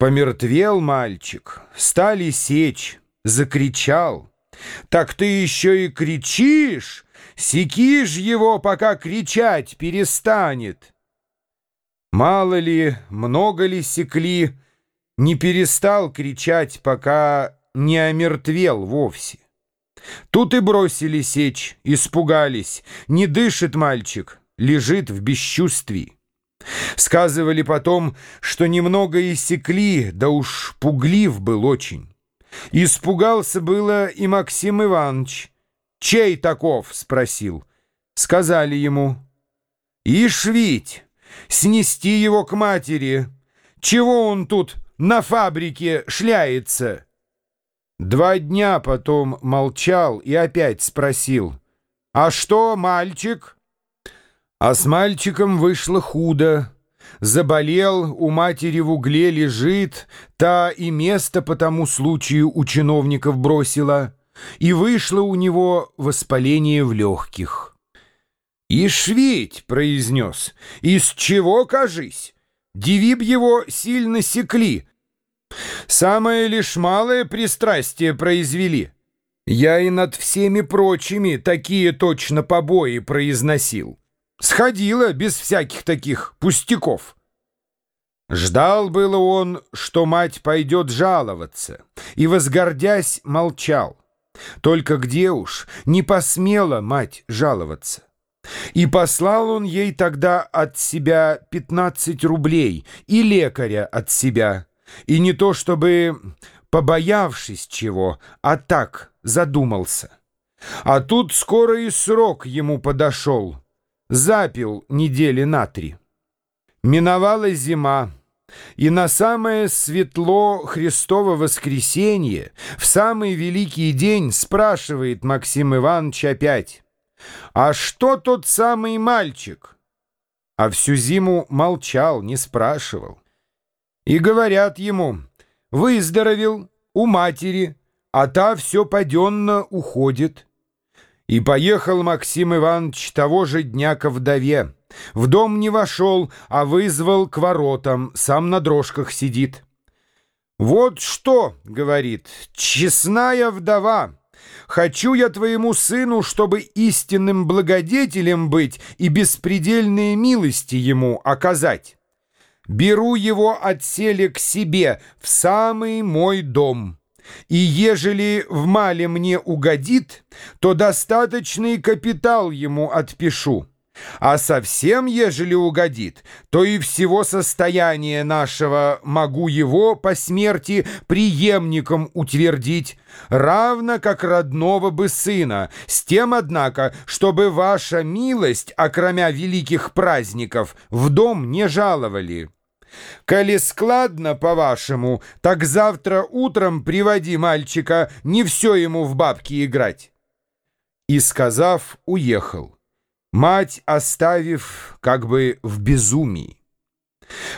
Помертвел мальчик, стали сечь, закричал. «Так ты еще и кричишь! Секишь его, пока кричать перестанет!» Мало ли, много ли секли, не перестал кричать, пока не омертвел вовсе. Тут и бросили сечь, испугались. Не дышит мальчик, лежит в бесчувствии. Сказывали потом, что немного иссекли, да уж пуглив был очень. Испугался было и Максим Иванович. «Чей таков?» — спросил. Сказали ему. «Ишь ведь, снести его к матери. Чего он тут на фабрике шляется?» Два дня потом молчал и опять спросил. «А что, мальчик?» А с мальчиком вышло худо. Заболел, у матери в угле лежит, та и место по тому случаю у чиновников бросила, и вышло у него воспаление в легких. «Ишь ведь», — произнес, — «из чего, кажись? Девиб его сильно секли. Самое лишь малое пристрастие произвели. Я и над всеми прочими такие точно побои произносил». Сходила без всяких таких пустяков. Ждал было он, что мать пойдет жаловаться, и, возгордясь, молчал. Только где уж не посмела мать жаловаться. И послал он ей тогда от себя пятнадцать рублей и лекаря от себя, и не то чтобы побоявшись чего, а так задумался. А тут скоро и срок ему подошел — запил недели на три. Миновала зима, и на самое светло Христово воскресенье, в самый великий день, спрашивает Максим Иванович опять, «А что тот самый мальчик?» А всю зиму молчал, не спрашивал. И говорят ему, «Выздоровел у матери, а та все паденно уходит». И поехал Максим Иванович того же дня ко вдове. В дом не вошел, а вызвал к воротам, сам на дрожках сидит. «Вот что, — говорит, — честная вдова, хочу я твоему сыну, чтобы истинным благодетелем быть и беспредельные милости ему оказать. Беру его отселе к себе в самый мой дом». И ежели в мале мне угодит, то достаточный капитал ему отпишу. А совсем, ежели угодит, то и всего состояния нашего могу его по смерти преемником утвердить, равно как родного бы сына, с тем, однако, чтобы ваша милость, окромя великих праздников, в дом не жаловали». Коли складно, по-вашему, так завтра утром приводи мальчика, не все ему в бабки играть. И, сказав, уехал. Мать оставив, как бы в безумии.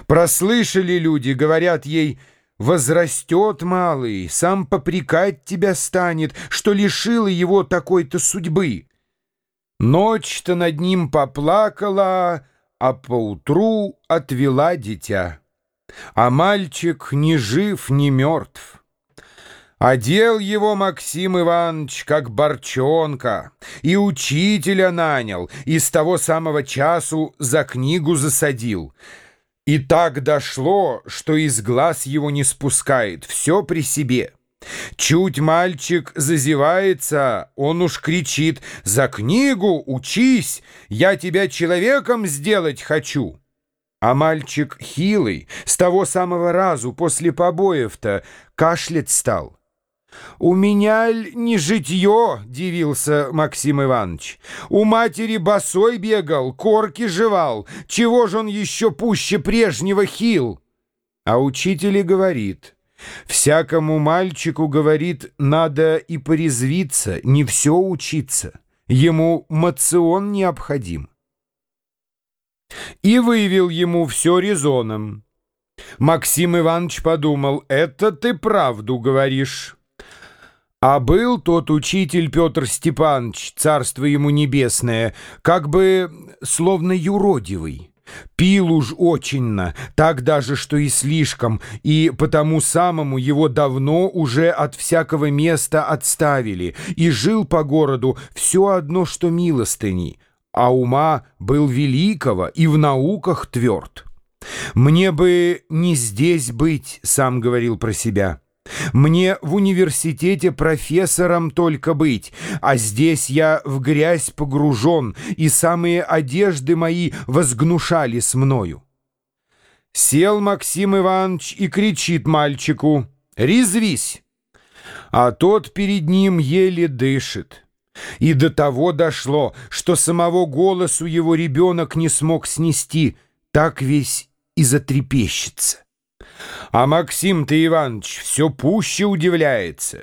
Прослышали люди, говорят ей, «Возрастет малый, сам попрекать тебя станет, что лишила его такой-то судьбы». Ночь-то над ним поплакала, а поутру отвела дитя. А мальчик ни жив, ни мертв. Одел его Максим Иванович как борчонка, и учителя нанял, и с того самого часу за книгу засадил. И так дошло, что из глаз его не спускает, все при себе. Чуть мальчик зазевается, он уж кричит «За книгу учись! Я тебя человеком сделать хочу!» А мальчик хилый, с того самого разу после побоев-то, кашлять стал. «У меня не житье!» — дивился Максим Иванович. «У матери босой бегал, корки жевал. Чего же он еще пуще прежнего хил?» А учитель и говорит — Всякому мальчику, говорит, надо и порезвиться, не все учиться. Ему мацион необходим. И выявил ему все резоном. Максим Иванович подумал, это ты правду говоришь. А был тот учитель Петр Степанович, царство ему небесное, как бы словно юродивый. Пил уж очень-на, так даже, что и слишком, и потому самому его давно уже от всякого места отставили, и жил по городу все одно, что милостыни, а ума был великого и в науках тверд. «Мне бы не здесь быть», — сам говорил про себя. Мне в университете профессором только быть, а здесь я в грязь погружен, и самые одежды мои возгнушали с мною. Сел Максим Иванович и кричит мальчику «Резвись!» А тот перед ним еле дышит. И до того дошло, что самого голосу его ребенок не смог снести, так весь и затрепещется. А Максим-то Иванович все пуще удивляется.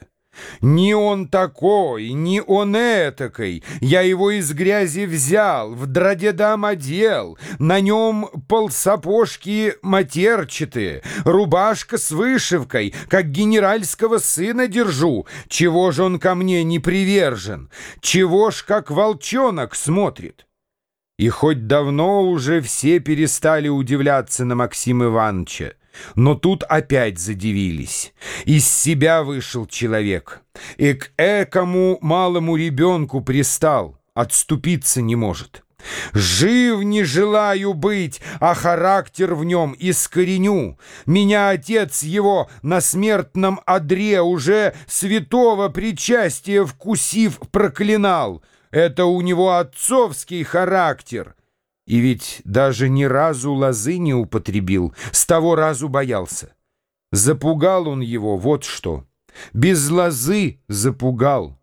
Ни он такой, ни он этакой. Я его из грязи взял, в драдедам одел. На нем полсапожки матерчатые, рубашка с вышивкой, как генеральского сына держу. Чего ж он ко мне не привержен? Чего ж как волчонок смотрит? И хоть давно уже все перестали удивляться на Максима Ивановича, но тут опять задивились. Из себя вышел человек, и к экому малому ребенку пристал, отступиться не может. Жив не желаю быть, а характер в нем искореню. Меня отец его на смертном одре уже святого причастия вкусив проклинал. Это у него отцовский характер. И ведь даже ни разу лозы не употребил, с того разу боялся. Запугал он его, вот что. Без лозы запугал.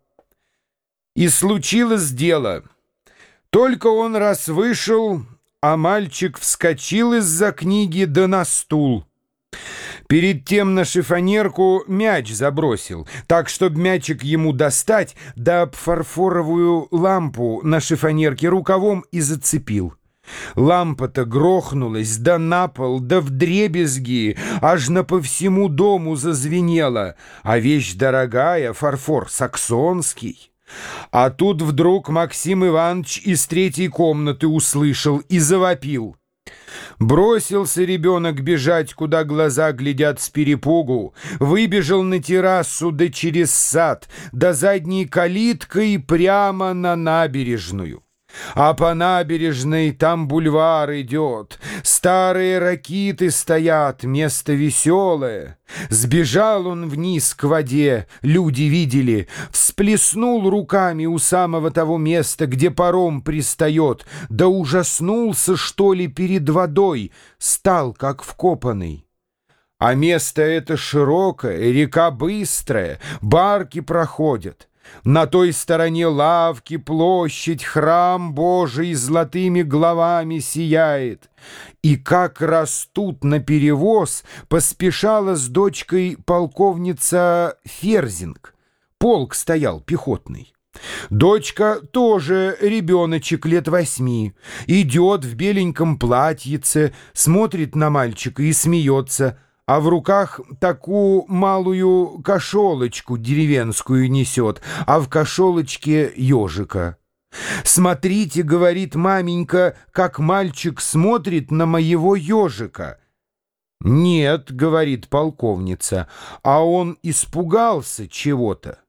И случилось дело. Только он раз вышел, а мальчик вскочил из-за книги да на стул. Перед тем на шифонерку мяч забросил, так, чтобы мячик ему достать, да фарфоровую лампу на шифонерке рукавом и зацепил. Лампа-то грохнулась, да на пол, да в дребезги, аж на по всему дому зазвенела, а вещь дорогая, фарфор саксонский. А тут вдруг Максим Иванович из третьей комнаты услышал и завопил. Бросился ребенок бежать, куда глаза глядят с перепугу, выбежал на террасу да через сад, до задней калиткой прямо на набережную. А по набережной там бульвар идет, Старые ракиты стоят, место веселое. Сбежал он вниз к воде, люди видели, Всплеснул руками у самого того места, Где паром пристает, Да ужаснулся, что ли, перед водой, Стал как вкопанный. А место это широкое, река быстрая, Барки проходят. На той стороне лавки площадь, храм Божий золотыми главами сияет. И как растут на перевоз, поспешала с дочкой полковница Ферзинг. Полк стоял пехотный. Дочка тоже ребеночек лет восьми. Идет в беленьком платьице, смотрит на мальчика и смеется — а в руках такую малую кошелочку деревенскую несет, а в кошелочке ежика. «Смотрите, — говорит маменька, — как мальчик смотрит на моего ежика». «Нет, — говорит полковница, — а он испугался чего-то».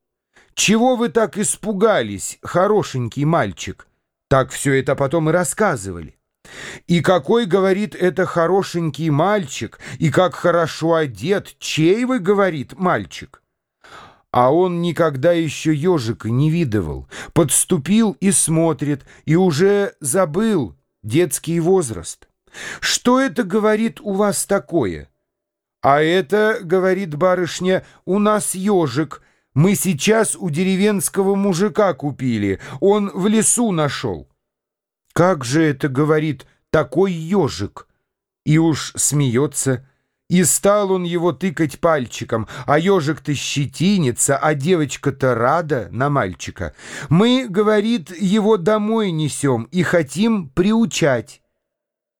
«Чего вы так испугались, хорошенький мальчик?» Так все это потом и рассказывали. И какой, говорит, это хорошенький мальчик, и как хорошо одет, чей вы, говорит, мальчик? А он никогда еще ежика не видывал, подступил и смотрит, и уже забыл детский возраст. Что это, говорит, у вас такое? А это, говорит барышня, у нас ежик, мы сейчас у деревенского мужика купили, он в лесу нашел. «Как же это, — говорит, — такой ежик?» И уж смеется. И стал он его тыкать пальчиком, а ежик-то щетинится, а девочка-то рада на мальчика. Мы, говорит, его домой несем и хотим приучать.